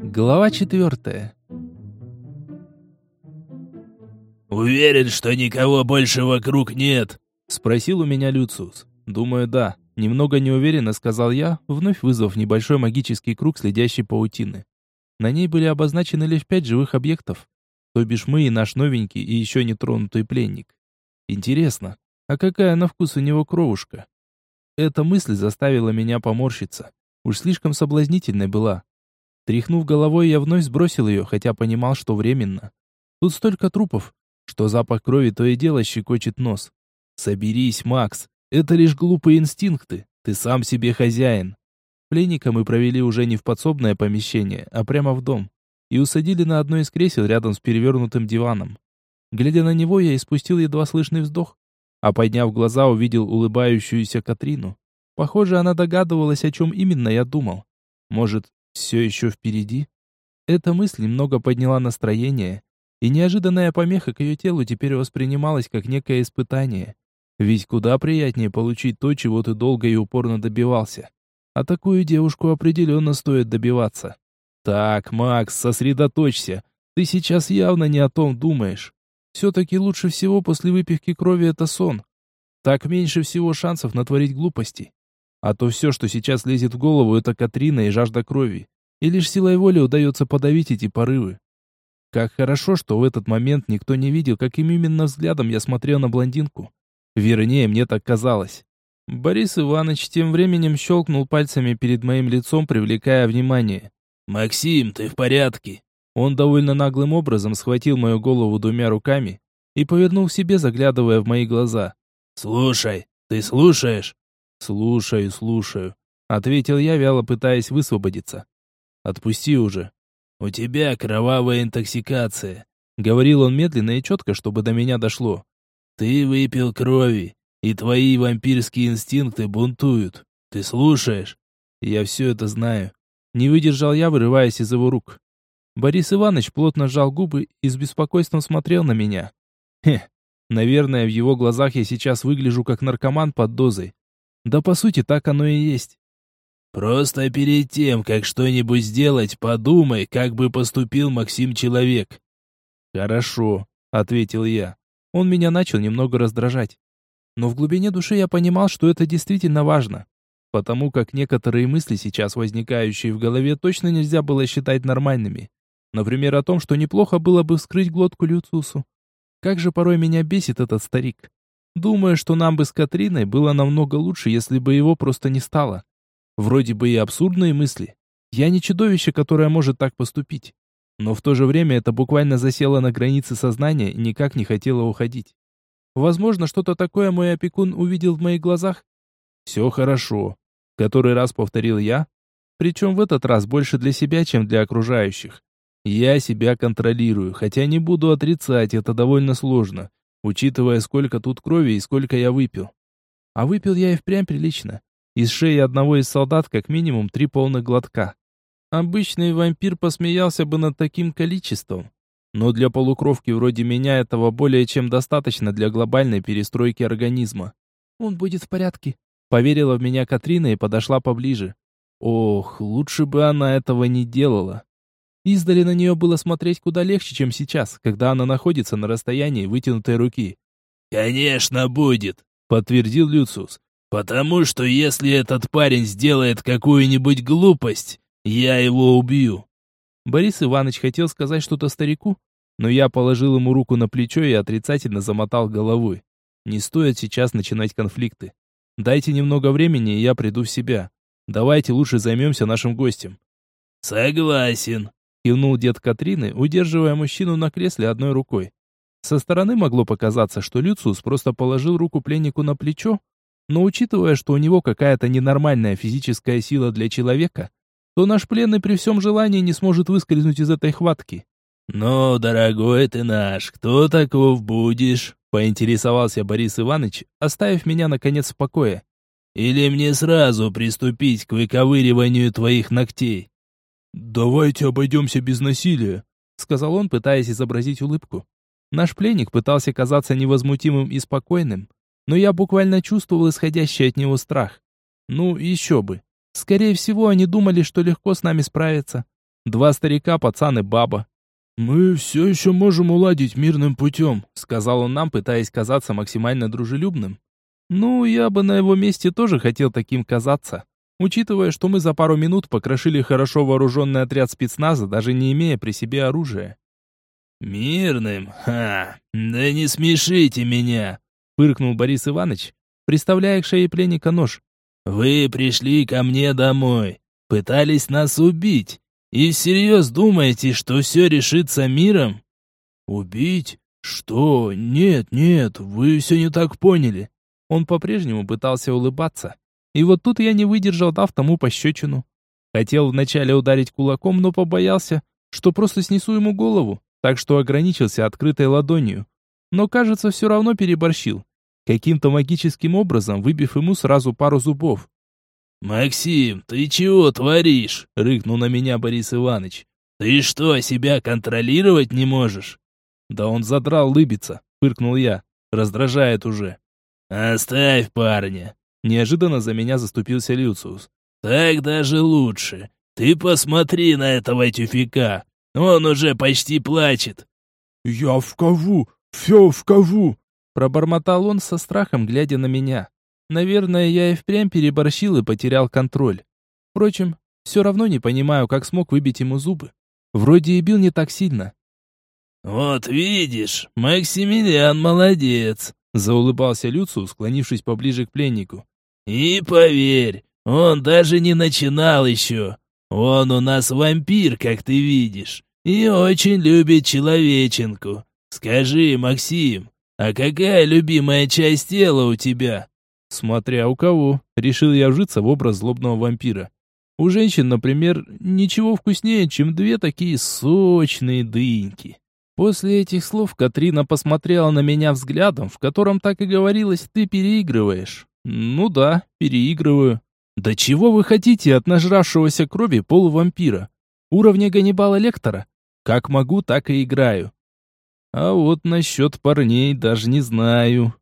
Глава четвертая. «Уверен, что никого больше вокруг нет?» Спросил у меня Люциус. Думаю, да. Немного неуверенно сказал я, вновь вызвав небольшой магический круг следящей паутины. На ней были обозначены лишь пять живых объектов, то бишь мы и наш новенький и еще не тронутый пленник. Интересно, а какая на вкус у него кровушка? Эта мысль заставила меня поморщиться. Уж слишком соблазнительной была. Тряхнув головой, я вновь сбросил ее, хотя понимал, что временно. Тут столько трупов, что запах крови то и дело щекочет нос. Соберись, Макс, это лишь глупые инстинкты, ты сам себе хозяин. Пленника мы провели уже не в подсобное помещение, а прямо в дом, и усадили на одно из кресел рядом с перевернутым диваном. Глядя на него, я испустил едва слышный вздох, а подняв глаза, увидел улыбающуюся Катрину. Похоже, она догадывалась, о чем именно я думал. Может, все еще впереди? Эта мысль немного подняла настроение, и неожиданная помеха к ее телу теперь воспринималась как некое испытание. Ведь куда приятнее получить то, чего ты долго и упорно добивался. А такую девушку определенно стоит добиваться. Так, Макс, сосредоточься. Ты сейчас явно не о том думаешь. Все-таки лучше всего после выпивки крови это сон. Так меньше всего шансов натворить глупостей. А то все, что сейчас лезет в голову, это Катрина и жажда крови. И лишь силой воли удается подавить эти порывы. Как хорошо, что в этот момент никто не видел, каким именно взглядом я смотрел на блондинку. Вернее, мне так казалось. Борис Иванович тем временем щелкнул пальцами перед моим лицом, привлекая внимание. «Максим, ты в порядке?» Он довольно наглым образом схватил мою голову двумя руками и повернул к себе, заглядывая в мои глаза. «Слушай, ты слушаешь?» «Слушаю, слушаю», — ответил я, вяло пытаясь высвободиться. «Отпусти уже». «У тебя кровавая интоксикация», — говорил он медленно и четко, чтобы до меня дошло. «Ты выпил крови, и твои вампирские инстинкты бунтуют. Ты слушаешь?» «Я все это знаю». Не выдержал я, вырываясь из его рук. Борис Иванович плотно сжал губы и с беспокойством смотрел на меня. Хе, наверное, в его глазах я сейчас выгляжу как наркоман под дозой. Да по сути так оно и есть. Просто перед тем, как что-нибудь сделать, подумай, как бы поступил Максим Человек. Хорошо, ответил я. Он меня начал немного раздражать. Но в глубине души я понимал, что это действительно важно. Потому как некоторые мысли сейчас возникающие в голове точно нельзя было считать нормальными. Например, о том, что неплохо было бы вскрыть глотку Люциусу. Как же порой меня бесит этот старик. Думаю, что нам бы с Катриной было намного лучше, если бы его просто не стало. Вроде бы и абсурдные мысли. Я не чудовище, которое может так поступить. Но в то же время это буквально засело на границе сознания и никак не хотело уходить. Возможно, что-то такое мой опекун увидел в моих глазах. Все хорошо. Который раз повторил я. Причем в этот раз больше для себя, чем для окружающих. Я себя контролирую, хотя не буду отрицать, это довольно сложно, учитывая, сколько тут крови и сколько я выпил. А выпил я и впрямь прилично. Из шеи одного из солдат как минимум три полных глотка. Обычный вампир посмеялся бы над таким количеством. Но для полукровки вроде меня этого более чем достаточно для глобальной перестройки организма. «Он будет в порядке», — поверила в меня Катрина и подошла поближе. Ох, лучше бы она этого не делала. Издали на нее было смотреть куда легче, чем сейчас, когда она находится на расстоянии вытянутой руки. «Конечно будет», — подтвердил Люциус. Потому что если этот парень сделает какую-нибудь глупость, я его убью. Борис Иванович хотел сказать что-то старику, но я положил ему руку на плечо и отрицательно замотал головой. Не стоит сейчас начинать конфликты. Дайте немного времени, и я приду в себя. Давайте лучше займемся нашим гостем. Согласен, кивнул дед Катрины, удерживая мужчину на кресле одной рукой. Со стороны могло показаться, что Люциус просто положил руку пленнику на плечо, но учитывая, что у него какая-то ненормальная физическая сила для человека, то наш пленный при всем желании не сможет выскользнуть из этой хватки. «Ну, дорогой ты наш, кто таков будешь?» — поинтересовался Борис Иванович, оставив меня, наконец, в покое. «Или мне сразу приступить к выковыриванию твоих ногтей?» «Давайте обойдемся без насилия», — сказал он, пытаясь изобразить улыбку. Наш пленник пытался казаться невозмутимым и спокойным, но я буквально чувствовал исходящий от него страх. Ну, еще бы. Скорее всего, они думали, что легко с нами справиться. Два старика, пацан и баба. «Мы все еще можем уладить мирным путем», — сказал он нам, пытаясь казаться максимально дружелюбным. «Ну, я бы на его месте тоже хотел таким казаться, учитывая, что мы за пару минут покрошили хорошо вооруженный отряд спецназа, даже не имея при себе оружия». «Мирным? Ха! Да не смешите меня!» — фыркнул Борис Иванович, приставляя к шее пленника нож. «Вы пришли ко мне домой, пытались нас убить, и всерьез думаете, что все решится миром? Убить? Что? Нет, нет, вы все не так поняли. Он по-прежнему пытался улыбаться. И вот тут я не выдержал, дав тому пощечину. Хотел вначале ударить кулаком, но побоялся, что просто снесу ему голову, так что ограничился открытой ладонью. Но, кажется, все равно переборщил, каким-то магическим образом выбив ему сразу пару зубов. «Максим, ты чего творишь?» — рыкнул на меня Борис Иванович. «Ты что, себя контролировать не можешь?» «Да он задрал лыбиться», — фыркнул я. «Раздражает уже». «Оставь парня!» Неожиданно за меня заступился Люциус. «Так даже лучше. Ты посмотри на этого тюфика. Он уже почти плачет». «Я в кову, все в кову!» Пробормотал он со страхом, глядя на меня. Наверное, я и впрямь переборщил и потерял контроль. Впрочем, все равно не понимаю, как смог выбить ему зубы. Вроде и бил не так сильно. «Вот видишь, Максимилиан молодец», — заулыбался Люцу, склонившись поближе к пленнику. «И поверь, он даже не начинал еще. Он у нас вампир, как ты видишь, и очень любит человеченку. Скажи, Максим, а какая любимая часть тела у тебя?» Смотря у кого, решил я вжиться в образ злобного вампира. У женщин, например, ничего вкуснее, чем две такие сочные дыньки. После этих слов Катрина посмотрела на меня взглядом, в котором так и говорилось «ты переигрываешь». Ну да, переигрываю. Да чего вы хотите от нажравшегося крови полувампира? Уровня Ганнибала Лектора? Как могу, так и играю. А вот насчет парней даже не знаю.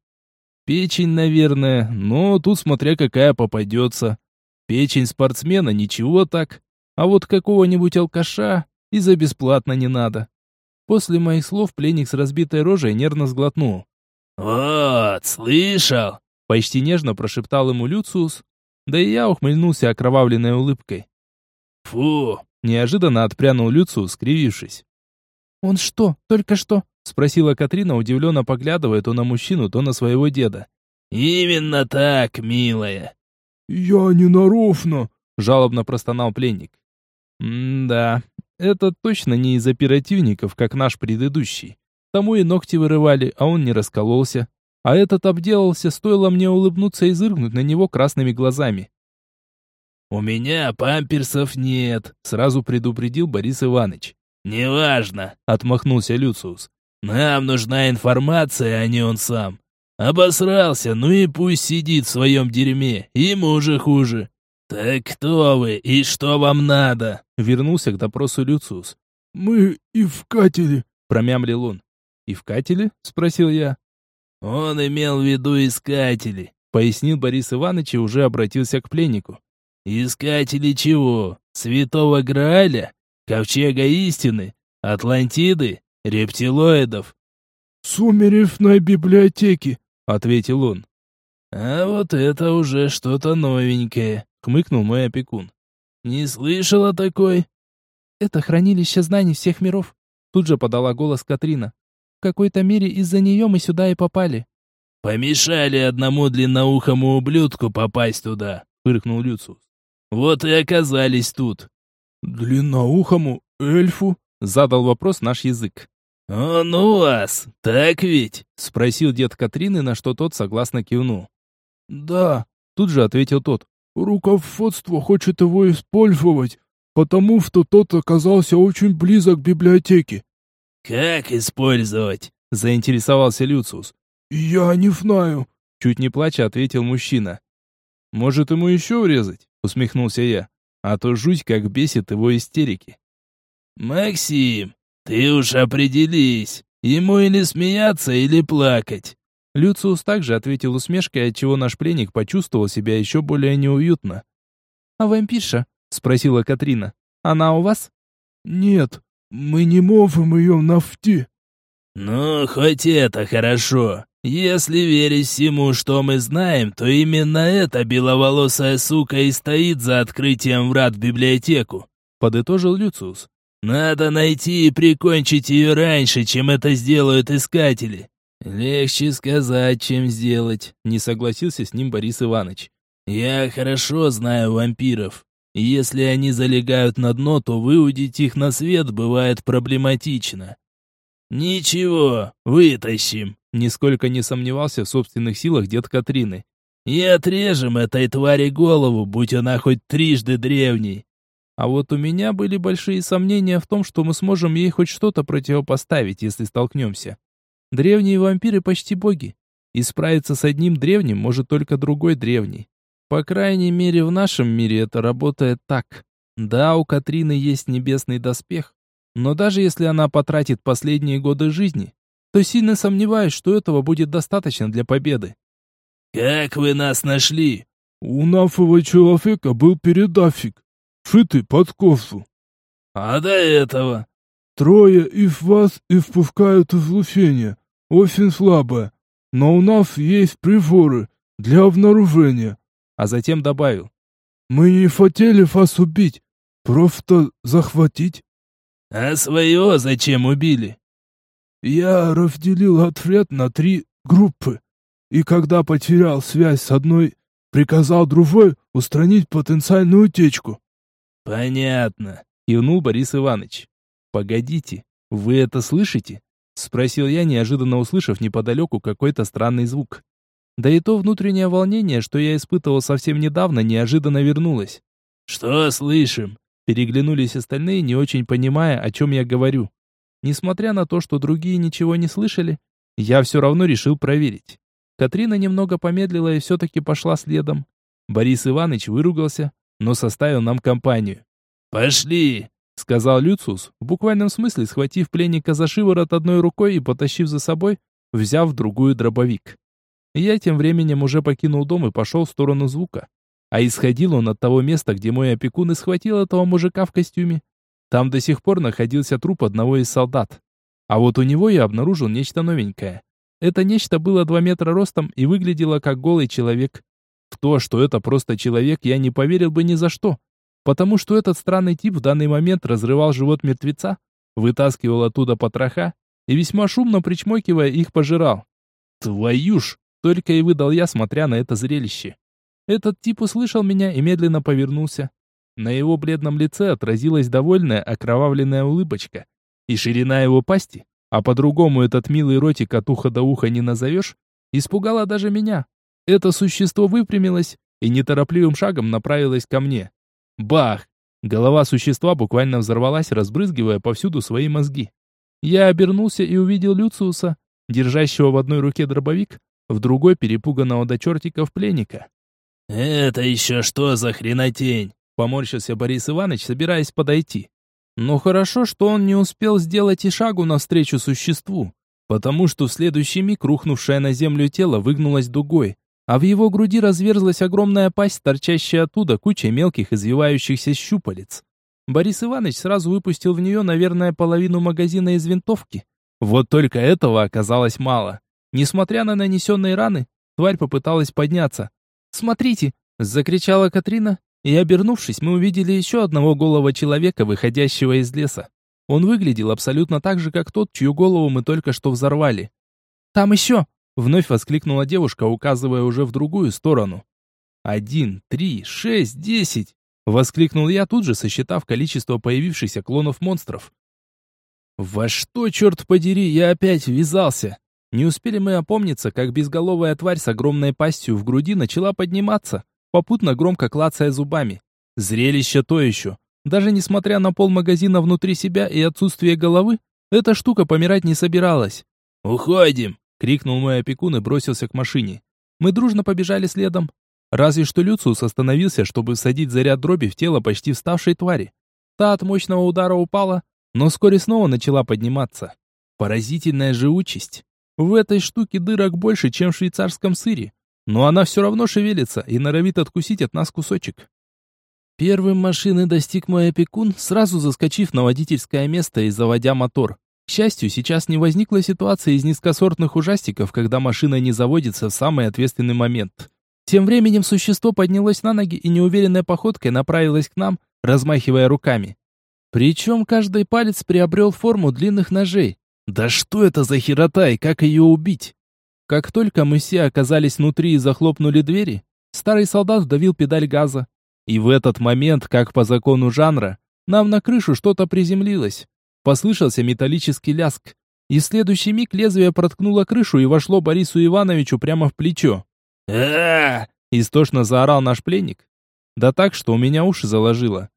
Печень, наверное, но тут смотря какая попадется. Печень спортсмена ничего так, а вот какого-нибудь алкаша и за бесплатно не надо. После моих слов пленник с разбитой рожей нервно сглотнул. «Вот, слышал?» Почти нежно прошептал ему Люциус, да и я ухмыльнулся окровавленной улыбкой. «Фу!» Неожиданно отпрянул Люциус, скривившись. «Он что, только что?» Спросила Катрина, удивленно поглядывая то на мужчину, то на своего деда. «Именно так, милая». «Я не нарочно», — жалобно простонал пленник. «М-да, это точно не из оперативников, как наш предыдущий. Тому и ногти вырывали, а он не раскололся. А этот обделался, стоило мне улыбнуться и зыркнуть на него красными глазами. «У меня памперсов нет», — сразу предупредил Борис Иванович. «Неважно», — отмахнулся Люциус. Нам нужна информация, а не он сам. Обосрался, ну и пусть сидит в своем дерьме, ему уже хуже. Так кто вы и что вам надо? Вернулся к допросу Люциус. Мы ивкатели, промямлил он. Ивкатели? спросил я. Он имел в виду искатели, пояснил Борис Иванович и уже обратился к пленнику. Искатели чего? Святого Грааля? Ковчега истины? Атлантиды? рептилоидов. «Сумеречной библиотеки», — ответил он. «А вот это уже что-то новенькое», — хмыкнул мой опекун. «Не слышал о такой?» «Это хранилище знаний всех миров», — тут же подала голос Катрина. «В какой-то мере из-за нее мы сюда и попали». «Помешали одному длинноухому ублюдку попасть туда», — фыркнул Люциус. «Вот и оказались тут». «Длинноухому эльфу?» — задал вопрос наш язык. «Он у вас, так ведь?» — спросил дед Катрины, на что тот согласно кивнул. «Да», — тут же ответил тот. «Руководство хочет его использовать, потому что тот оказался очень близок к библиотеке». «Как использовать?» — заинтересовался Люциус. «Я не знаю», — чуть не плача ответил мужчина. «Может, ему еще урезать?» — усмехнулся я. «А то жуть как бесит его истерики». «Максим, «Ты уж определись, ему или смеяться, или плакать». Люциус также ответил усмешкой, отчего наш пленник почувствовал себя еще более неуютно. «А вампирша?» — спросила Катрина. «Она у вас?» «Нет, мы не можем ее нафти». «Ну, хоть это хорошо. Если верить всему, что мы знаем, то именно эта беловолосая сука и стоит за открытием врат в библиотеку», — подытожил Люциус. «Надо найти и прикончить ее раньше, чем это сделают искатели». «Легче сказать, чем сделать», — не согласился с ним Борис Иванович. «Я хорошо знаю вампиров. Если они залегают на дно, то выудить их на свет бывает проблематично. «Ничего, вытащим», — нисколько не сомневался в собственных силах дед Катрины. «И отрежем этой твари голову, будь она хоть трижды древней». А вот у меня были большие сомнения в том, что мы сможем ей хоть что-то противопоставить, если столкнемся. Древние вампиры почти боги, и справиться с одним древним может только другой древний. По крайней мере, в нашем мире это работает так. Да, у Катрины есть небесный доспех, но даже если она потратит последние годы жизни, то сильно сомневаюсь, что этого будет достаточно для победы. «Как вы нас нашли?» «У нафового человека был передафик, шитый под ковсу». «А до этого?» «Трое из вас и впускают излучение, очень слабое, но у нас есть приборы для обнаружения». А затем добавил. «Мы не хотели вас убить, просто захватить». «А своего зачем убили?» «Я разделил отряд на три группы, и когда потерял связь с одной, приказал другой устранить потенциальную утечку». «Понятно», — кивнул Борис Иванович. «Погодите, вы это слышите?» — спросил я, неожиданно услышав неподалеку какой-то странный звук. Да и то внутреннее волнение, что я испытывал совсем недавно, неожиданно вернулось. «Что слышим?» Переглянулись остальные, не очень понимая, о чем я говорю. Несмотря на то, что другие ничего не слышали, я все равно решил проверить. Катрина немного помедлила и все-таки пошла следом. Борис Иванович выругался, но составил нам компанию. «Пошли!» — сказал Люциус, в буквальном смысле схватив пленника за шиворот одной рукой и потащив за собой, взяв другую дробовик. Я тем временем уже покинул дом и пошел в сторону звука. А исходил он от того места, где мой опекун и схватил этого мужика в костюме. Там до сих пор находился труп одного из солдат. А вот у него я обнаружил нечто новенькое. Это нечто было два метра ростом и выглядело как голый человек. В то, что это просто человек, я не поверил бы ни за что. Потому что этот странный тип в данный момент разрывал живот мертвеца, вытаскивал оттуда потроха и весьма шумно причмокивая их пожирал. Твою ж! Только и выдал я, смотря на это зрелище. Этот тип услышал меня и медленно повернулся. На его бледном лице отразилась довольная окровавленная улыбочка. И ширина его пасти, а по-другому этот милый ротик от уха до уха не назовешь, испугала даже меня. Это существо выпрямилось и неторопливым шагом направилось ко мне. Бах! Голова существа буквально взорвалась, разбрызгивая повсюду свои мозги. Я обернулся и увидел Люциуса, держащего в одной руке дробовик, в другой перепуганного до чертиков пленника. «Это еще что за хренотень?» Поморщился Борис Иванович, собираясь подойти. Но хорошо, что он не успел сделать и шагу навстречу существу, потому что в следующий миг рухнувшее на землю тело выгнулось дугой, а в его груди разверзлась огромная пасть, торчащая оттуда кучей мелких извивающихся щупалец. Борис Иванович сразу выпустил в нее, наверное, половину магазина из винтовки. Вот только этого оказалось мало. Несмотря на нанесенные раны, тварь попыталась подняться, «Смотрите!» — закричала Катрина, и, обернувшись, мы увидели еще одного голого человека, выходящего из леса. Он выглядел абсолютно так же, как тот, чью голову мы только что взорвали. «Там еще!» — вновь воскликнула девушка, указывая уже в другую сторону. «Один, три, шесть, десять!» — воскликнул я тут же, сосчитав количество появившихся клонов монстров. «Во что, черт подери, я опять ввязался?» Не успели мы опомниться, как безголовая тварь с огромной пастью в груди начала подниматься, попутно громко клацая зубами. Зрелище то еще. Даже несмотря на пол магазина внутри себя и отсутствие головы, эта штука помирать не собиралась. «Уходим!» — крикнул мой опекун и бросился к машине. Мы дружно побежали следом. Разве что Люциус остановился, чтобы всадить заряд дроби в тело почти вставшей твари. Та от мощного удара упала, но вскоре снова начала подниматься. Поразительная же участь. В этой штуке дырок больше, чем в швейцарском сыре, но она все равно шевелится и норовит откусить от нас кусочек. Первым машины достиг мой опекун, сразу заскочив на водительское место и заводя мотор. К счастью, сейчас не возникла ситуация из низкосортных ужастиков, когда машина не заводится в самый ответственный момент. Тем временем существо поднялось на ноги и неуверенной походкой направилось к нам, размахивая руками. Причем каждый палец приобрел форму длинных ножей. Да что это за херота и как ее убить? Как только мы все оказались внутри и захлопнули двери, старый солдат вдавил педаль газа. И в этот момент, как по закону жанра, нам на крышу что-то приземлилось. Послышался металлический ляск. И в следующий миг лезвие проткнуло крышу и вошло Борису Ивановичу прямо в плечо. а Истошно заорал наш пленник. Да так, что у меня уши заложило.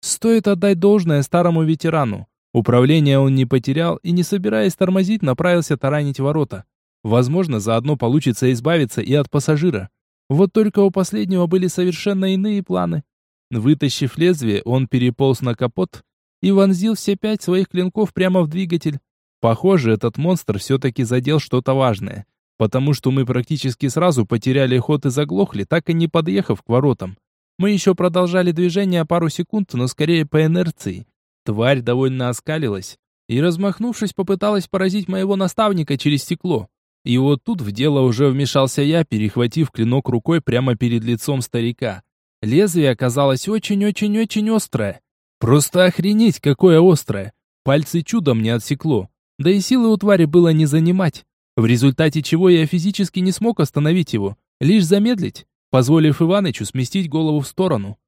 Стоит отдать должное старому ветерану. Управление он не потерял и, не собираясь тормозить, направился таранить ворота. Возможно, заодно получится избавиться и от пассажира. Вот только у последнего были совершенно иные планы. Вытащив лезвие, он переполз на капот и вонзил все пять своих клинков прямо в двигатель. Похоже, этот монстр все-таки задел что-то важное, потому что мы практически сразу потеряли ход и заглохли, так и не подъехав к воротам. Мы еще продолжали движение пару секунд, но скорее по инерции. Тварь довольно оскалилась и, размахнувшись, попыталась поразить моего наставника через стекло. И вот тут в дело уже вмешался я, перехватив клинок рукой прямо перед лицом старика. Лезвие оказалось очень-очень-очень острое. Просто охренеть, какое острое. Пальцы чудом не отсекло. Да и силы у твари было не занимать. В результате чего я физически не смог остановить его, лишь замедлить, позволив Иванычу сместить голову в сторону.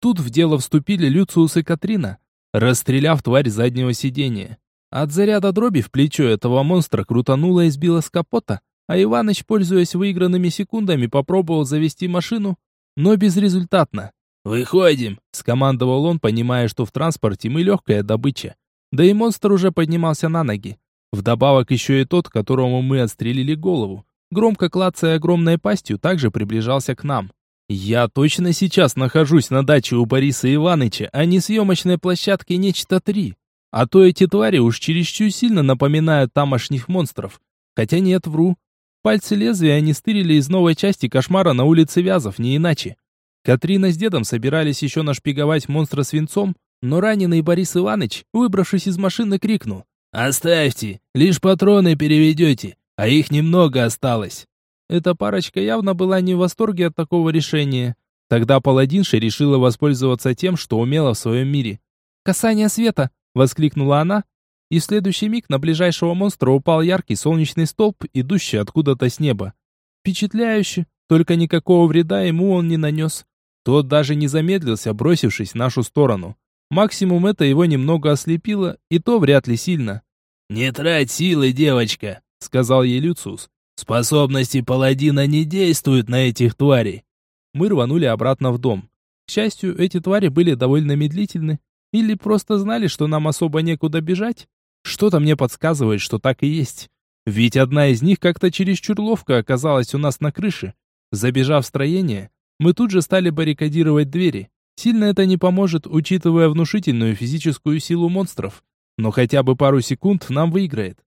Тут в дело вступили Люциус и Катрина, расстреляв тварь заднего сидения. От заряда дроби в плечо этого монстра крутануло и сбило с капота, а Иваныч, пользуясь выигранными секундами, попробовал завести машину, но безрезультатно. «Выходим!» – скомандовал он, понимая, что в транспорте мы легкая добыча. Да и монстр уже поднимался на ноги. Вдобавок еще и тот, которому мы отстрелили голову, громко клацая огромной пастью, также приближался к нам. Я точно сейчас нахожусь на даче у Бориса Иваныча, а не съемочной площадке Нечто 3. А то эти твари уж чересчур сильно напоминают тамошних монстров. Хотя нет, вру. Пальцы лезвия они стырили из новой части кошмара на улице Вязов, не иначе. Катрина с дедом собирались еще нашпиговать монстра свинцом, но раненый Борис Иванович, выбравшись из машины, крикнул. «Оставьте, лишь патроны переведете, а их немного осталось». Эта парочка явно была не в восторге от такого решения. Тогда паладинша решила воспользоваться тем, что умела в своем мире. «Касание света!» — воскликнула она, и в следующий миг на ближайшего монстра упал яркий солнечный столб, идущий откуда-то с неба. Впечатляюще, только никакого вреда ему он не нанес. Тот даже не замедлился, бросившись в нашу сторону. Максимум это его немного ослепило, и то вряд ли сильно. «Не трать силы, девочка», — сказал ей Люциус. «Способности паладина не действуют на этих тварей». Мы рванули обратно в дом. К счастью, эти твари были довольно медлительны. Или просто знали, что нам особо некуда бежать. Что-то мне подсказывает, что так и есть. Ведь одна из них как-то чересчур ловко оказалась у нас на крыше. Забежав в строение, мы тут же стали баррикадировать двери. Сильно это не поможет, учитывая внушительную физическую силу монстров. Но хотя бы пару секунд нам выиграет.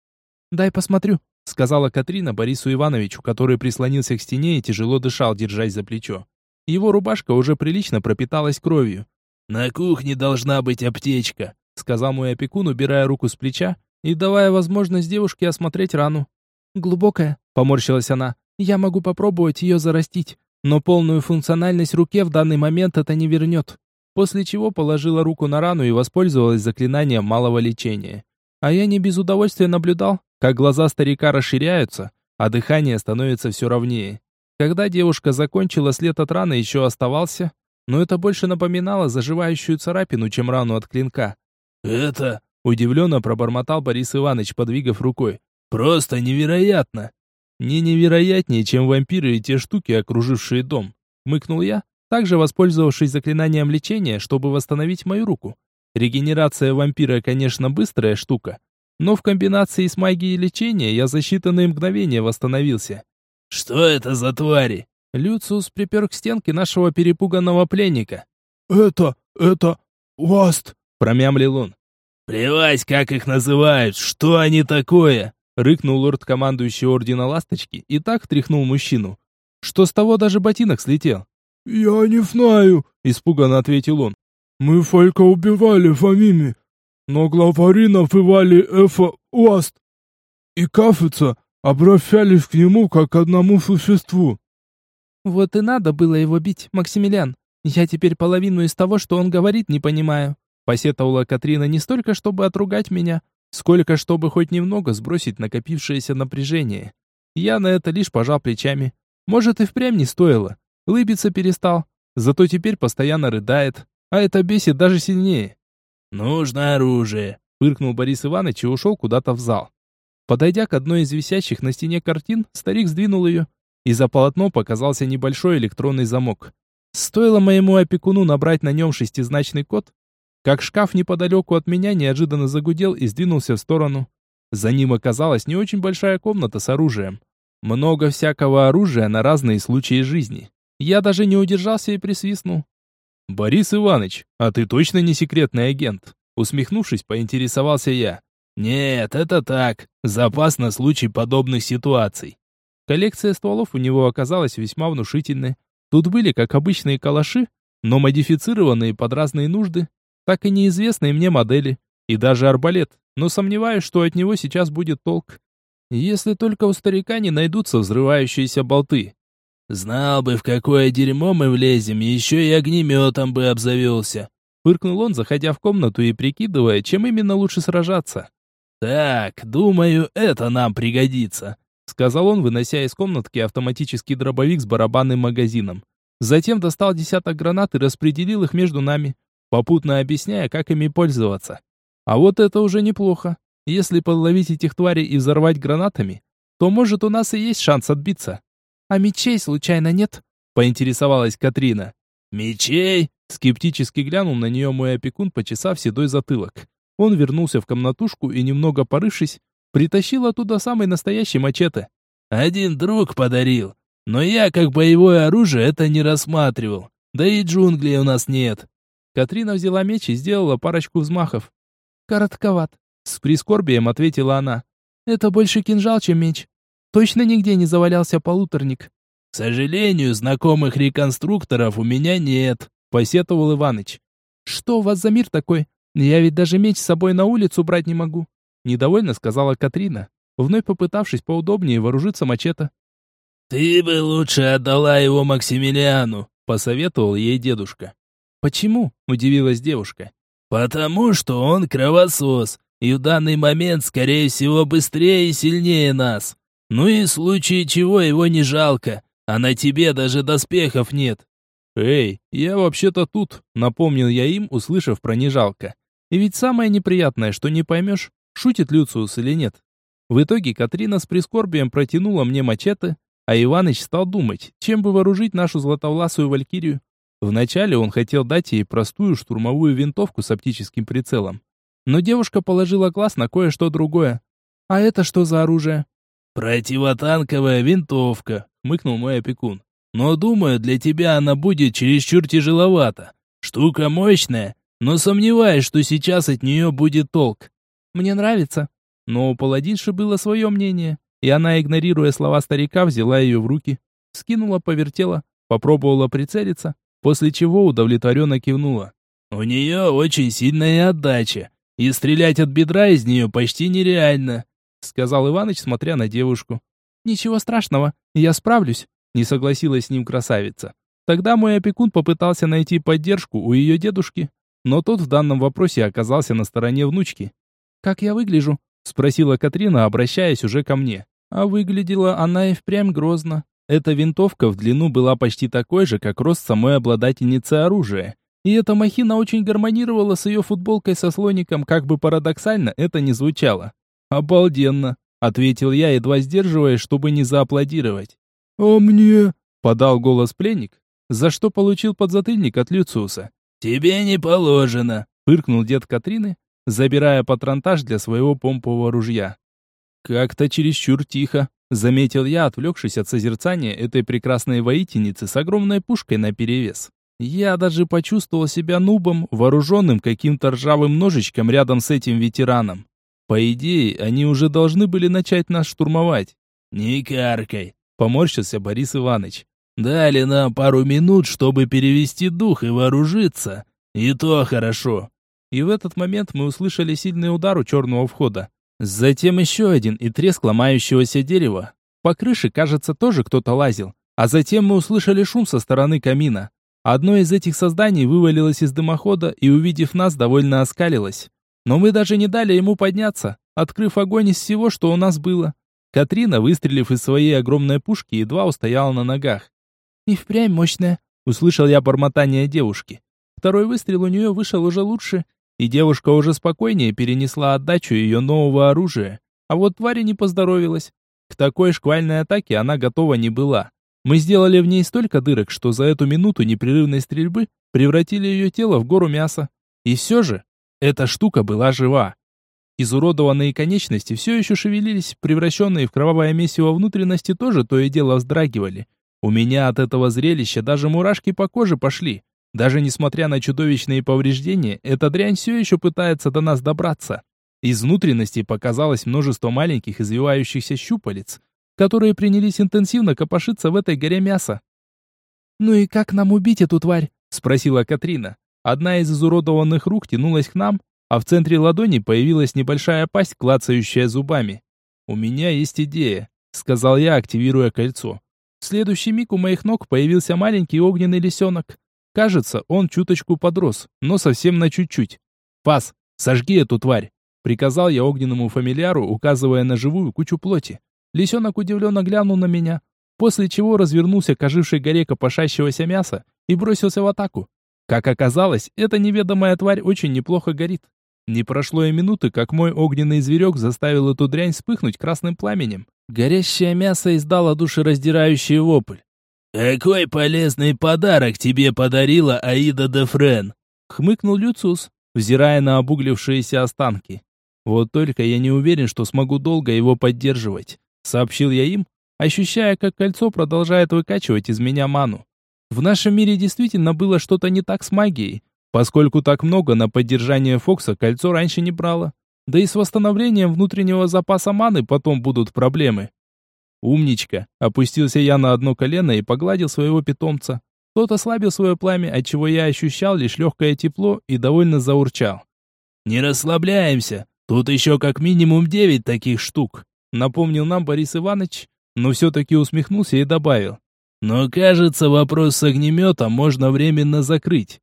«Дай посмотрю», — сказала Катрина Борису Ивановичу, который прислонился к стене и тяжело дышал, держась за плечо. Его рубашка уже прилично пропиталась кровью. «На кухне должна быть аптечка», — сказал мой опекун, убирая руку с плеча и давая возможность девушке осмотреть рану. «Глубокая», — поморщилась она. «Я могу попробовать ее зарастить но полную функциональность руке в данный момент это не вернет. После чего положила руку на рану и воспользовалась заклинанием малого лечения. А я не без удовольствия наблюдал, как глаза старика расширяются, а дыхание становится все ровнее. Когда девушка закончила, след от раны еще оставался, но это больше напоминало заживающую царапину, чем рану от клинка. «Это...» — удивленно пробормотал Борис Иванович, подвигав рукой. «Просто невероятно!» Не невероятнее, чем вампиры и те штуки, окружившие дом. Мыкнул я, также воспользовавшись заклинанием лечения, чтобы восстановить мою руку. Регенерация вампира, конечно, быстрая штука, но в комбинации с магией лечения я за считанные мгновения восстановился. «Что это за твари?» Люциус припер к стенке нашего перепуганного пленника. «Это... это... Васт!» — промямлил он. «Плевать, как их называют, что они такое?» Рыкнул лорд-командующий Ордена Ласточки и так тряхнул мужчину, что с того даже ботинок слетел. «Я не знаю», — испуганно ответил он. Мы Фолька убивали Фомими, но главари напывали Эфа Уаст и Кафица обращались к нему как к одному существу. Вот и надо было его бить, Максимилиан. Я теперь половину из того, что он говорит, не понимаю. Посетовала Катрина не столько, чтобы отругать меня, сколько чтобы хоть немного сбросить накопившееся напряжение. Я на это лишь пожал плечами. Может, и впрямь не стоило. Лыбиться перестал. Зато теперь постоянно рыдает. А это бесит даже сильнее. «Нужно оружие», — фыркнул Борис Иванович и ушел куда-то в зал. Подойдя к одной из висящих на стене картин, старик сдвинул ее, и за полотно показался небольшой электронный замок. Стоило моему опекуну набрать на нем шестизначный код, как шкаф неподалеку от меня неожиданно загудел и сдвинулся в сторону. За ним оказалась не очень большая комната с оружием. Много всякого оружия на разные случаи жизни. Я даже не удержался и присвистнул. «Борис Иванович, а ты точно не секретный агент?» Усмехнувшись, поинтересовался я. «Нет, это так. Запас на случай подобных ситуаций». Коллекция стволов у него оказалась весьма внушительной. Тут были как обычные калаши, но модифицированные под разные нужды так и неизвестные мне модели, и даже арбалет, но сомневаюсь, что от него сейчас будет толк. Если только у старика не найдутся взрывающиеся болты. «Знал бы, в какое дерьмо мы влезем, еще и огнеметом бы обзавелся», фыркнул он, заходя в комнату и прикидывая, чем именно лучше сражаться. «Так, думаю, это нам пригодится», сказал он, вынося из комнатки автоматический дробовик с барабанным магазином. Затем достал десяток гранат и распределил их между нами попутно объясняя, как ими пользоваться. А вот это уже неплохо. Если подловить этих тварей и взорвать гранатами, то может у нас и есть шанс отбиться. А мечей случайно нет? Поинтересовалась Катрина. Мечей? Скептически глянул на нее мой опекун, почесав седой затылок. Он вернулся в комнатушку и, немного порывшись, притащил оттуда самый настоящий мачете. Один друг подарил, но я как боевое оружие это не рассматривал. Да и джунглей у нас нет. Катрина взяла меч и сделала парочку взмахов. «Коротковат», — с прискорбием ответила она. «Это больше кинжал, чем меч. Точно нигде не завалялся полуторник». «К сожалению, знакомых реконструкторов у меня нет», — посетовал Иваныч. «Что у вас за мир такой? Я ведь даже меч с собой на улицу брать не могу», — недовольно сказала Катрина, вновь попытавшись поудобнее вооружиться мачете. «Ты бы лучше отдала его Максимилиану», — посоветовал ей дедушка. «Почему?» – удивилась девушка. «Потому что он кровосос, и в данный момент, скорее всего, быстрее и сильнее нас. Ну и в случае чего его не жалко, а на тебе даже доспехов нет». «Эй, я вообще-то тут», — напомнил я им, услышав про нежалко. И ведь самое неприятное, что не поймешь, шутит Люциус или нет. В итоге Катрина с прискорбием протянула мне мачете, а Иваныч стал думать, чем бы вооружить нашу златовласую валькирию. Вначале он хотел дать ей простую штурмовую винтовку с оптическим прицелом. Но девушка положила глаз на кое-что другое. «А это что за оружие?» «Противотанковая винтовка», — мыкнул мой опекун. «Но, думаю, для тебя она будет чересчур тяжеловата. Штука мощная, но сомневаюсь, что сейчас от нее будет толк». «Мне нравится». Но у паладинши было свое мнение, и она, игнорируя слова старика, взяла ее в руки, скинула, повертела, попробовала прицелиться, после чего удовлетворенно кивнула. «У нее очень сильная отдача, и стрелять от бедра из нее почти нереально», сказал Иваныч, смотря на девушку. «Ничего страшного, я справлюсь», не согласилась с ним красавица. Тогда мой опекун попытался найти поддержку у ее дедушки, но тот в данном вопросе оказался на стороне внучки. «Как я выгляжу?» спросила Катрина, обращаясь уже ко мне. А выглядела она и впрямь грозно. Эта винтовка в длину была почти такой же, как рост самой обладательницы оружия. И эта махина очень гармонировала с ее футболкой со слоником, как бы парадоксально это ни звучало. «Обалденно!» — ответил я, едва сдерживаясь, чтобы не зааплодировать. «А мне?» — подал голос пленник, за что получил подзатыльник от Люциуса. «Тебе не положено!» — фыркнул дед Катрины, забирая патронтаж для своего помпового ружья. Как-то чересчур тихо, Заметил я, отвлекшись от созерцания этой прекрасной воительницы с огромной пушкой наперевес. Я даже почувствовал себя нубом, вооруженным каким-то ржавым ножичком рядом с этим ветераном. По идее, они уже должны были начать нас штурмовать. «Не каркай», — поморщился Борис Иванович. «Дали нам пару минут, чтобы перевести дух и вооружиться. И то хорошо. И в этот момент мы услышали сильный удар у черного входа. Затем еще один и треск ломающегося дерева. По крыше, кажется, тоже кто-то лазил. А затем мы услышали шум со стороны камина. Одно из этих созданий вывалилось из дымохода и, увидев нас, довольно оскалилось. Но мы даже не дали ему подняться, открыв огонь из всего, что у нас было. Катрина, выстрелив из своей огромной пушки, едва устояла на ногах. «И впрямь мощная», — услышал я бормотание девушки. Второй выстрел у нее вышел уже лучше, и девушка уже спокойнее перенесла отдачу ее нового оружия. А вот твари не поздоровилась. К такой шквальной атаке она готова не была. Мы сделали в ней столько дырок, что за эту минуту непрерывной стрельбы превратили ее тело в гору мяса. И все же, эта штука была жива. Изуродованные конечности все еще шевелились, превращенные в кровавое месиво внутренности тоже то и дело вздрагивали. У меня от этого зрелища даже мурашки по коже пошли. Даже несмотря на чудовищные повреждения, эта дрянь все еще пытается до нас добраться. Из внутренности показалось множество маленьких извивающихся щупалец, которые принялись интенсивно копошиться в этой горе мяса. «Ну и как нам убить эту тварь?» — спросила Катрина. Одна из изуродованных рук тянулась к нам, а в центре ладони появилась небольшая пасть, клацающая зубами. «У меня есть идея», — сказал я, активируя кольцо. В следующий миг у моих ног появился маленький огненный лисенок. Кажется, он чуточку подрос, но совсем на чуть-чуть. «Пас, сожги эту тварь!» Приказал я огненному фамильяру, указывая на живую кучу плоти. Лисенок удивленно глянул на меня, после чего развернулся к ожившей горе копошащегося мяса и бросился в атаку. Как оказалось, эта неведомая тварь очень неплохо горит. Не прошло и минуты, как мой огненный зверек заставил эту дрянь вспыхнуть красным пламенем. Горящее мясо издало душераздирающий вопль. «Какой полезный подарок тебе подарила Аида де Френ!» Хмыкнул Люциус, взирая на обуглившиеся останки. «Вот только я не уверен, что смогу долго его поддерживать», сообщил я им, ощущая, как кольцо продолжает выкачивать из меня ману. В нашем мире действительно было что-то не так с магией, поскольку так много на поддержание Фокса кольцо раньше не брало. Да и с восстановлением внутреннего запаса маны потом будут проблемы. «Умничка!» Опустился я на одно колено и погладил своего питомца. Тот ослабил свое пламя, отчего я ощущал лишь легкое тепло и довольно заурчал. «Не расслабляемся! Тут еще как минимум девять таких штук!» Напомнил нам Борис Иванович, но все-таки усмехнулся и добавил. «Но кажется, вопрос с огнеметом можно временно закрыть».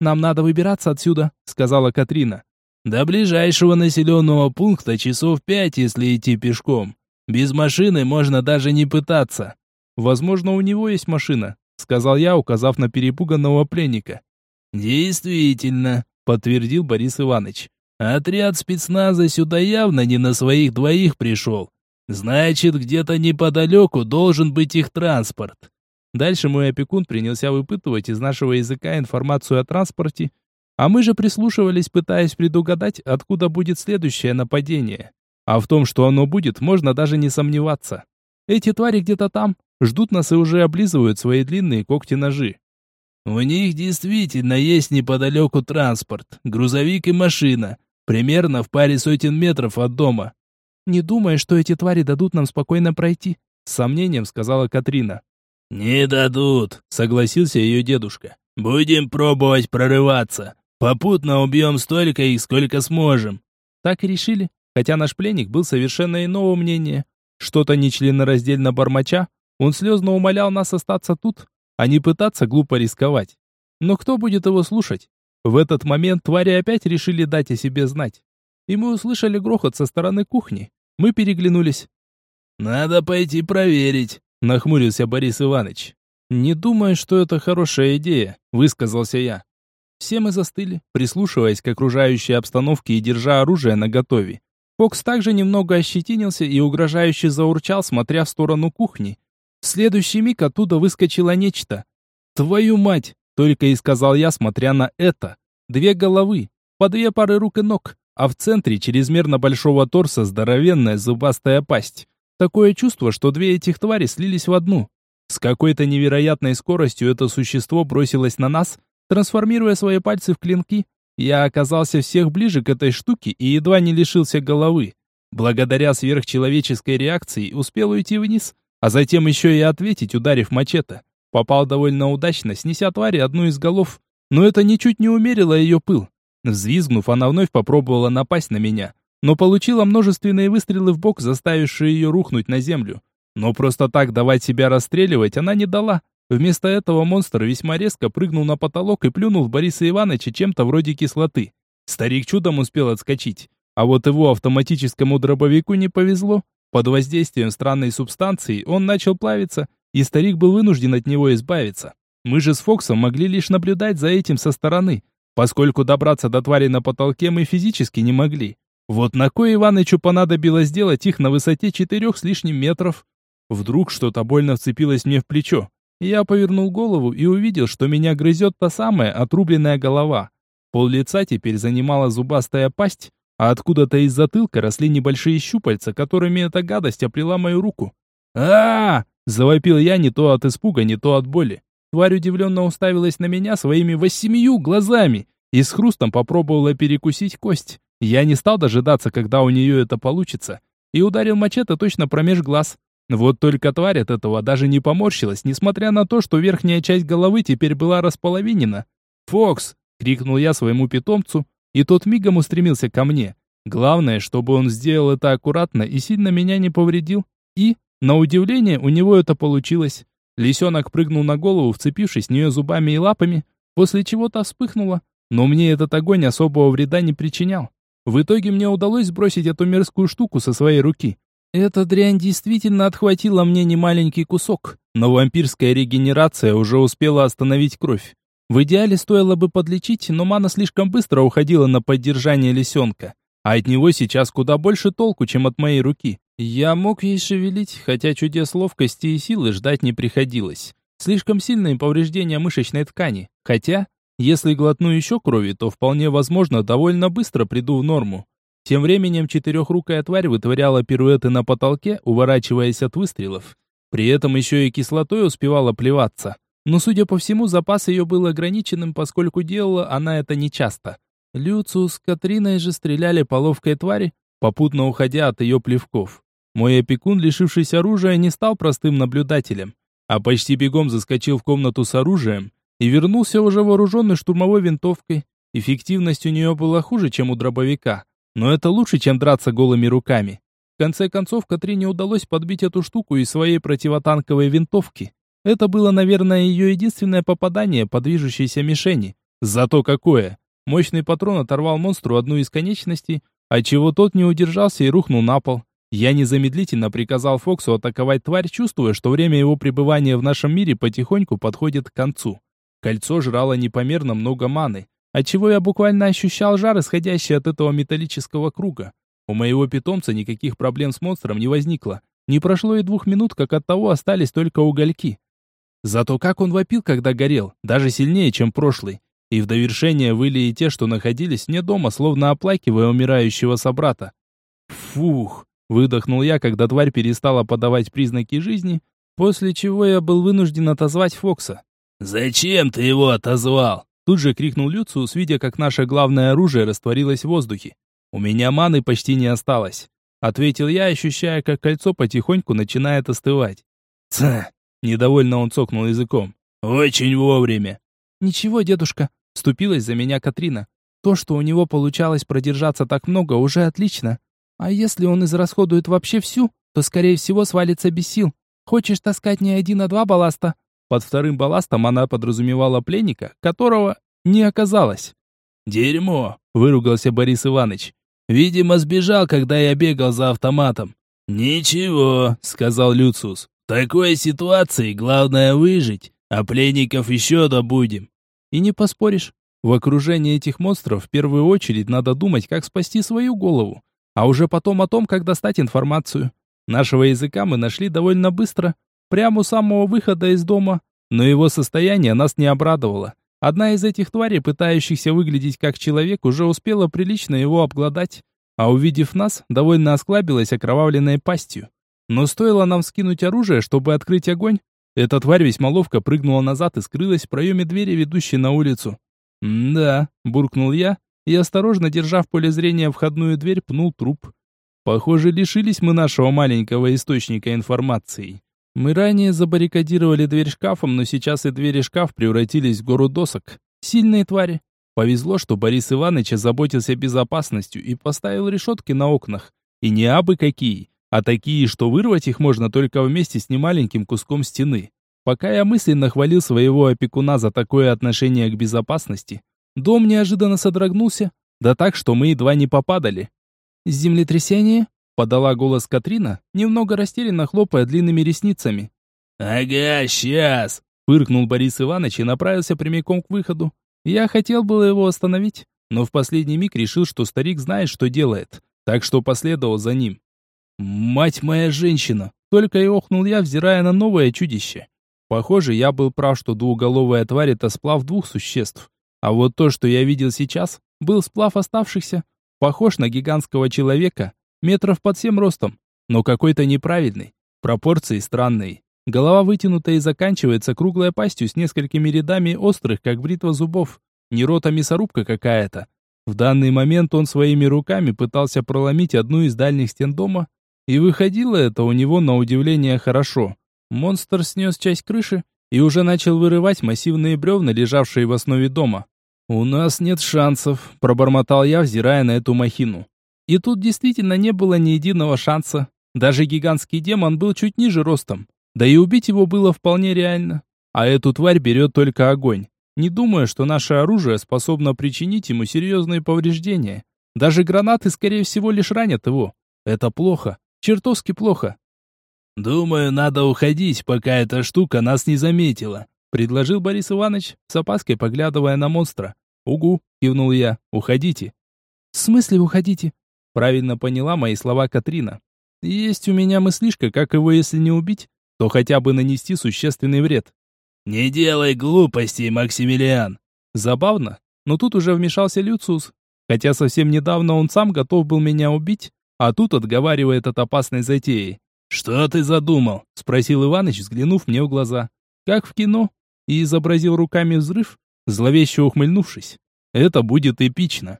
«Нам надо выбираться отсюда», — сказала Катрина. «До ближайшего населенного пункта часов пять, если идти пешком. Без машины можно даже не пытаться. Возможно, у него есть машина, сказал я, указав на перепуганного пленника. Действительно, подтвердил Борис Иванович. Отряд спецназа сюда явно не на своих двоих пришел. Значит, где-то неподалеку должен быть их транспорт. Дальше мой опекун принялся выпытывать из нашего языка информацию о транспорте, а мы же прислушивались, пытаясь предугадать, откуда будет следующее нападение. А в том, что оно будет, можно даже не сомневаться. Эти твари где-то там, ждут нас и уже облизывают свои длинные когти-ножи. У них действительно есть неподалеку транспорт, грузовик и машина, примерно в паре сотен метров от дома. Не думай, что эти твари дадут нам спокойно пройти, с сомнением сказала Катрина. Не дадут, согласился ее дедушка. Будем пробовать прорываться. Попутно убьем столько их, сколько сможем. Так и решили хотя наш пленник был совершенно иного мнения. Что-то нечленораздельно бормоча, он слезно умолял нас остаться тут, а не пытаться глупо рисковать. Но кто будет его слушать? В этот момент твари опять решили дать о себе знать. И мы услышали грохот со стороны кухни. Мы переглянулись. «Надо пойти проверить», — нахмурился Борис Иванович. «Не думаю, что это хорошая идея», — высказался я. Все мы застыли, прислушиваясь к окружающей обстановке и держа оружие наготове. Фокс также немного ощетинился и угрожающе заурчал, смотря в сторону кухни. В следующий миг оттуда выскочило нечто. «Твою мать!» — только и сказал я, смотря на это. Две головы, по две пары рук и ног, а в центре чрезмерно большого торса здоровенная зубастая пасть. Такое чувство, что две этих твари слились в одну. С какой-то невероятной скоростью это существо бросилось на нас, трансформируя свои пальцы в клинки, я оказался всех ближе к этой штуке и едва не лишился головы. Благодаря сверхчеловеческой реакции успел уйти вниз, а затем еще и ответить, ударив мачете. Попал довольно удачно, снеся твари одну из голов, но это ничуть не умерило ее пыл. Взвизгнув, она вновь попробовала напасть на меня, но получила множественные выстрелы в бок, заставившие ее рухнуть на землю. Но просто так давать себя расстреливать она не дала. Вместо этого монстр весьма резко прыгнул на потолок и плюнул в Бориса Ивановича чем-то вроде кислоты. Старик чудом успел отскочить, а вот его автоматическому дробовику не повезло. Под воздействием странной субстанции он начал плавиться, и старик был вынужден от него избавиться. Мы же с Фоксом могли лишь наблюдать за этим со стороны, поскольку добраться до твари на потолке мы физически не могли. Вот на кой Иванычу понадобилось сделать их на высоте четырех с лишним метров? Вдруг что-то больно вцепилось мне в плечо. Я повернул голову и увидел, что меня грызет та самая отрубленная голова. Пол лица теперь занимала зубастая пасть, а откуда-то из затылка росли небольшие щупальца, которыми эта гадость оплела мою руку. а, -а, Завопил я не то от испуга, не то от боли. Тварь удивленно уставилась на меня своими восемью глазами и с хрустом попробовала перекусить кость. Я не стал дожидаться, когда у нее это получится, и ударил мачете точно промеж глаз. Вот только тварь от этого даже не поморщилась, несмотря на то, что верхняя часть головы теперь была располовинена. «Фокс!» — крикнул я своему питомцу, и тот мигом устремился ко мне. Главное, чтобы он сделал это аккуратно и сильно меня не повредил. И, на удивление, у него это получилось. Лисенок прыгнул на голову, вцепившись в нее зубами и лапами, после чего та вспыхнула, но мне этот огонь особого вреда не причинял. В итоге мне удалось сбросить эту мерзкую штуку со своей руки. Эта дрянь действительно отхватила мне немаленький кусок, но вампирская регенерация уже успела остановить кровь. В идеале стоило бы подлечить, но мана слишком быстро уходила на поддержание лисенка, а от него сейчас куда больше толку, чем от моей руки. Я мог ей шевелить, хотя чудес ловкости и силы ждать не приходилось. Слишком сильные повреждения мышечной ткани, хотя, если глотну еще крови, то вполне возможно довольно быстро приду в норму. Тем временем четырехрукая тварь вытворяла пируэты на потолке, уворачиваясь от выстрелов. При этом еще и кислотой успевала плеваться. Но, судя по всему, запас ее был ограниченным, поскольку делала она это нечасто. Люциус с Катриной же стреляли по ловкой твари, попутно уходя от ее плевков. Мой опекун, лишившись оружия, не стал простым наблюдателем, а почти бегом заскочил в комнату с оружием и вернулся уже вооруженный штурмовой винтовкой. Эффективность у нее была хуже, чем у дробовика, но это лучше, чем драться голыми руками. В конце концов, Катрине удалось подбить эту штуку из своей противотанковой винтовки. Это было, наверное, ее единственное попадание по движущейся мишени. Зато какое! Мощный патрон оторвал монстру одну из конечностей, отчего тот не удержался и рухнул на пол. Я незамедлительно приказал Фоксу атаковать тварь, чувствуя, что время его пребывания в нашем мире потихоньку подходит к концу. Кольцо жрало непомерно много маны, отчего я буквально ощущал жар, исходящий от этого металлического круга. У моего питомца никаких проблем с монстром не возникло. Не прошло и двух минут, как от того остались только угольки. Зато как он вопил, когда горел, даже сильнее, чем прошлый. И в довершение выли и те, что находились вне дома, словно оплакивая умирающего собрата. Фух, выдохнул я, когда тварь перестала подавать признаки жизни, после чего я был вынужден отозвать Фокса. «Зачем ты его отозвал?» Тут же крикнул Люциус, видя, как наше главное оружие растворилось в воздухе. «У меня маны почти не осталось», — ответил я, ощущая, как кольцо потихоньку начинает остывать. «Ца!» — недовольно он цокнул языком. «Очень вовремя». «Ничего, дедушка», — вступилась за меня Катрина. «То, что у него получалось продержаться так много, уже отлично. А если он израсходует вообще всю, то, скорее всего, свалится без сил. Хочешь таскать не один, а два балласта?» Под вторым балластом она подразумевала пленника, которого не оказалось. «Дерьмо!» — выругался Борис Иванович. «Видимо, сбежал, когда я бегал за автоматом». «Ничего», — сказал Люциус. «В такой ситуации главное выжить, а пленников еще добудем». И не поспоришь. В окружении этих монстров в первую очередь надо думать, как спасти свою голову, а уже потом о том, как достать информацию. Нашего языка мы нашли довольно быстро, прямо у самого выхода из дома, но его состояние нас не обрадовало. Одна из этих тварей, пытающихся выглядеть как человек, уже успела прилично его обглодать, а увидев нас, довольно осклабилась окровавленной пастью. Но стоило нам скинуть оружие, чтобы открыть огонь, эта тварь весьма ловко прыгнула назад и скрылась в проеме двери, ведущей на улицу. «Да», — буркнул я, и, осторожно держа в поле зрения входную дверь, пнул труп. Похоже, лишились мы нашего маленького источника информации. Мы ранее забаррикадировали дверь шкафом, но сейчас и двери шкаф превратились в гору досок. Сильные твари. Повезло, что Борис Иванович озаботился безопасностью и поставил решетки на окнах. И не абы какие, а такие, что вырвать их можно только вместе с немаленьким куском стены. Пока я мысленно хвалил своего опекуна за такое отношение к безопасности, дом неожиданно содрогнулся, да так, что мы едва не попадали. «Землетрясение?» — подала голос Катрина, немного растерянно хлопая длинными ресницами. «Ага, сейчас!» — фыркнул Борис Иванович и направился прямиком к выходу. Я хотел было его остановить, но в последний миг решил, что старик знает, что делает, так что последовал за ним. «Мать моя женщина!» Только и охнул я, взирая на новое чудище. Похоже, я был прав, что двуголовая тварь — это сплав двух существ. А вот то, что я видел сейчас, был сплав оставшихся. Похож на гигантского человека, метров под семь ростом, но какой-то неправильный. Пропорции странные. Голова вытянута и заканчивается круглой пастью с несколькими рядами острых, как бритва зубов. Не рот, а мясорубка какая-то. В данный момент он своими руками пытался проломить одну из дальних стен дома, и выходило это у него на удивление хорошо. Монстр снес часть крыши и уже начал вырывать массивные бревна, лежавшие в основе дома. «У нас нет шансов», – пробормотал я, взирая на эту махину. И тут действительно не было ни единого шанса. Даже гигантский демон был чуть ниже ростом. Да и убить его было вполне реально. А эту тварь берет только огонь. Не думая, что наше оружие способно причинить ему серьезные повреждения. Даже гранаты, скорее всего, лишь ранят его. Это плохо. Чертовски плохо. «Думаю, надо уходить, пока эта штука нас не заметила», предложил Борис Иванович, с опаской поглядывая на монстра. «Угу», — кивнул я, — «уходите». «В смысле уходите?» Правильно поняла мои слова Катрина. «Есть у меня мыслишка, как его, если не убить, то хотя бы нанести существенный вред. «Не делай глупостей, Максимилиан!» Забавно, но тут уже вмешался Люциус. Хотя совсем недавно он сам готов был меня убить, а тут отговаривает от опасной затеи. «Что ты задумал?» — спросил Иваныч, взглянув мне в глаза. «Как в кино?» И изобразил руками взрыв, зловеще ухмыльнувшись. «Это будет эпично».